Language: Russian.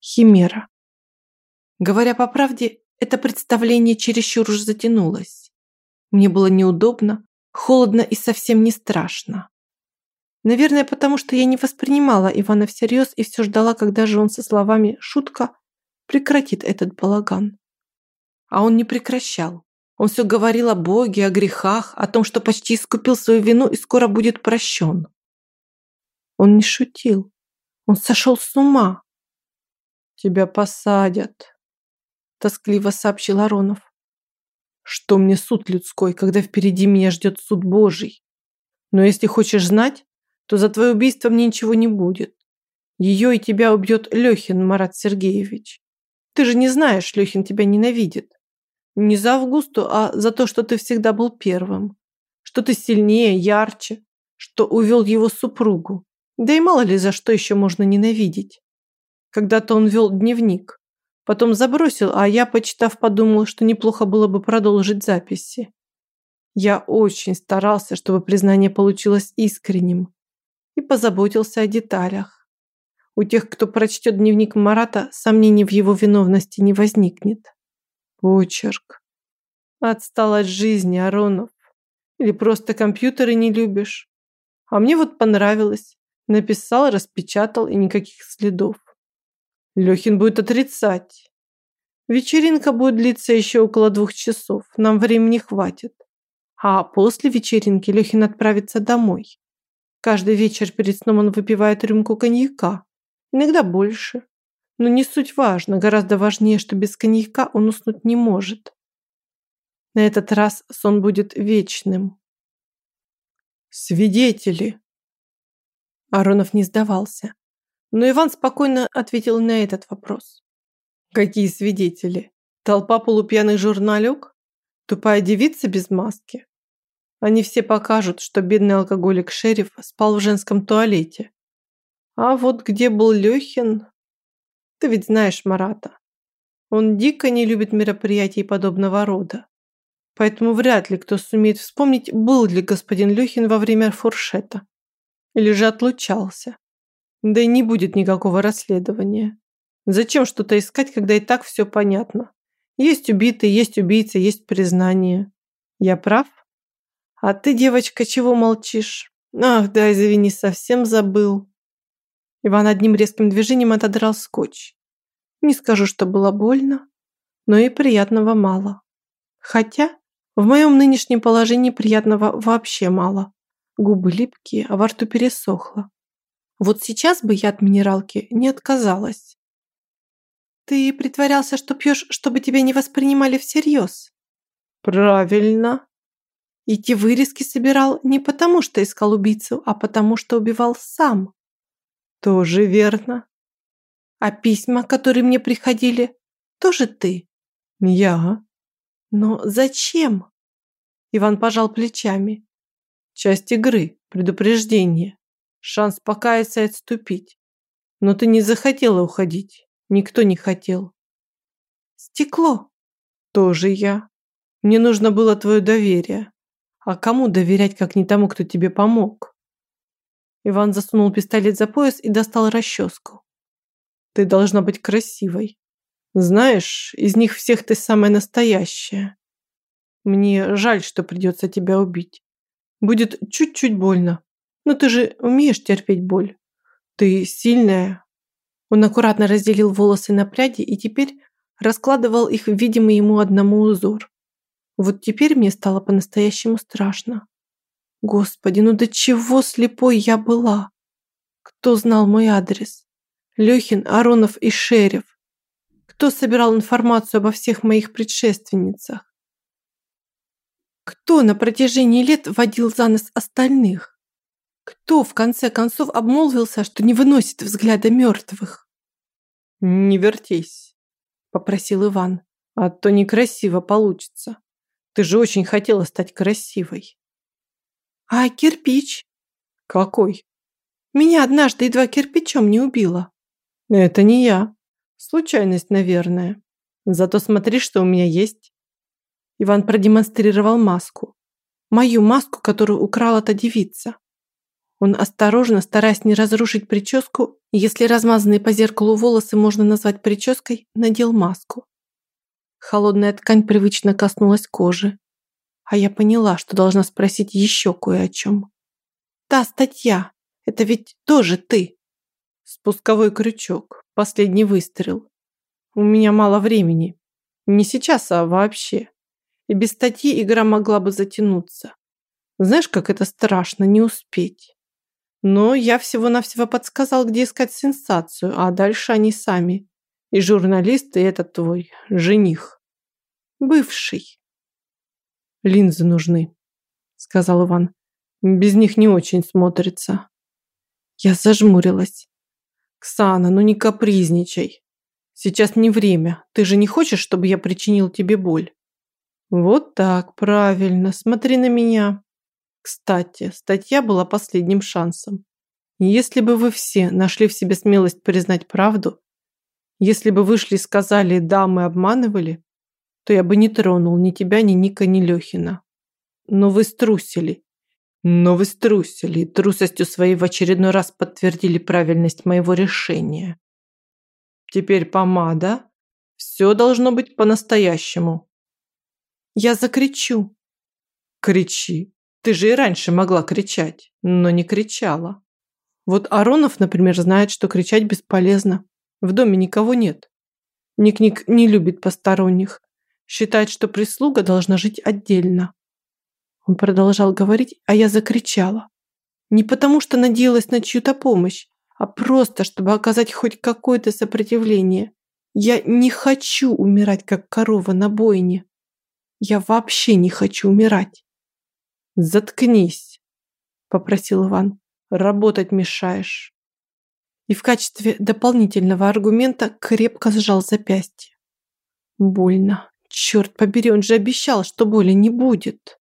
Химера. Говоря по правде, это представление чересчур уж затянулось. Мне было неудобно, холодно и совсем не страшно. Наверное, потому что я не воспринимала Ивана всерьез и все ждала, когда же он со словами «шутка» прекратит этот балаган. А он не прекращал. Он все говорил о Боге, о грехах, о том, что почти искупил свою вину и скоро будет прощен. Он не шутил. Он сошел с ума. «Тебя посадят», – тоскливо сообщил Аронов. «Что мне суд людской, когда впереди меня ждет суд Божий? Но если хочешь знать, то за твое убийство мне ничего не будет. Ее и тебя убьет Лехин Марат Сергеевич. Ты же не знаешь, Лехин тебя ненавидит. Не за Августу, а за то, что ты всегда был первым. Что ты сильнее, ярче, что увел его супругу. Да и мало ли за что еще можно ненавидеть. Когда-то он вел дневник. Потом забросил, а я, почитав, подумал, что неплохо было бы продолжить записи. Я очень старался, чтобы признание получилось искренним и позаботился о деталях. У тех, кто прочтет дневник Марата, сомнений в его виновности не возникнет. Почерк. Отстал от жизни, Аронов. Или просто компьютеры не любишь. А мне вот понравилось. Написал, распечатал и никаких следов. Лехин будет отрицать. Вечеринка будет длиться еще около двух часов. Нам времени хватит. А после вечеринки Лехин отправится домой. Каждый вечер перед сном он выпивает рюмку коньяка. Иногда больше. Но не суть важно. Гораздо важнее, что без коньяка он уснуть не может. На этот раз сон будет вечным. Свидетели. Аронов не сдавался. Но Иван спокойно ответил на этот вопрос. Какие свидетели? Толпа полупьяных журналюк? Тупая девица без маски? Они все покажут, что бедный алкоголик-шериф спал в женском туалете. А вот где был Лёхин? Ты ведь знаешь Марата. Он дико не любит мероприятий подобного рода. Поэтому вряд ли кто сумеет вспомнить, был ли господин Лёхин во время фуршета. Или же отлучался. Да и не будет никакого расследования. Зачем что-то искать, когда и так все понятно? Есть убитый, есть убийца, есть признание. Я прав? А ты, девочка, чего молчишь? Ах, да, извини, совсем забыл. Иван одним резким движением отодрал скотч. Не скажу, что было больно, но и приятного мало. Хотя в моем нынешнем положении приятного вообще мало. Губы липкие, а во рту пересохло. Вот сейчас бы я от минералки не отказалась. Ты притворялся, что пьешь, чтобы тебя не воспринимали всерьез. Правильно. И те вырезки собирал не потому, что искал убийцу, а потому, что убивал сам. Тоже верно. А письма, которые мне приходили, тоже ты? Я. Но зачем? Иван пожал плечами. Часть игры, предупреждение. Шанс покаяться и отступить. Но ты не захотела уходить. Никто не хотел. Стекло. Тоже я. Мне нужно было твое доверие. А кому доверять, как не тому, кто тебе помог? Иван засунул пистолет за пояс и достал расческу. Ты должна быть красивой. Знаешь, из них всех ты самая настоящая. Мне жаль, что придется тебя убить. Будет чуть-чуть больно. Но ты же умеешь терпеть боль. Ты сильная. Он аккуратно разделил волосы на пряди и теперь раскладывал их в видимый ему одному узор. Вот теперь мне стало по-настоящему страшно. Господи, ну до чего слепой я была? Кто знал мой адрес? Лёхин, Аронов и Шерев. Кто собирал информацию обо всех моих предшественницах? Кто на протяжении лет водил за нос остальных? Кто, в конце концов, обмолвился, что не выносит взгляда мертвых? «Не вертись», – попросил Иван, – «а то некрасиво получится». Ты же очень хотела стать красивой. А кирпич? Какой? Меня однажды едва кирпичом не убило. Это не я. Случайность, наверное. Зато смотри, что у меня есть. Иван продемонстрировал маску. Мою маску, которую украла та девица. Он осторожно, стараясь не разрушить прическу, Если размазанные по зеркалу волосы можно назвать прической, надел маску. Холодная ткань привычно коснулась кожи. А я поняла, что должна спросить еще кое о чем. «Та статья, это ведь тоже ты!» Спусковой крючок, последний выстрел. У меня мало времени. Не сейчас, а вообще. И без статьи игра могла бы затянуться. Знаешь, как это страшно не успеть. Но я всего-навсего подсказал, где искать сенсацию, а дальше они сами. И журналист, и этот твой жених. Бывший. Линзы нужны, сказал Иван. Без них не очень смотрится. Я зажмурилась. Ксана, ну не капризничай. Сейчас не время. Ты же не хочешь, чтобы я причинил тебе боль? Вот так, правильно. Смотри на меня. Кстати, статья была последним шансом. Если бы вы все нашли в себе смелость признать правду, если бы вышли и сказали «да, мы обманывали», то я бы не тронул ни тебя, ни Ника, ни Лехина. Но вы струсили. Но вы струсили и трусостью своей в очередной раз подтвердили правильность моего решения. Теперь помада. Все должно быть по-настоящему. Я закричу. Кричи. Ты же и раньше могла кричать, но не кричала. Вот Аронов, например, знает, что кричать бесполезно. В доме никого нет. Ник-Ник не любит посторонних. Считает, что прислуга должна жить отдельно. Он продолжал говорить, а я закричала. Не потому, что надеялась на чью-то помощь, а просто, чтобы оказать хоть какое-то сопротивление. Я не хочу умирать, как корова на бойне. Я вообще не хочу умирать. «Заткнись», – попросил Иван. «Работать мешаешь». И в качестве дополнительного аргумента крепко сжал запястье. Больно. Черт побери, он же обещал, что боли не будет.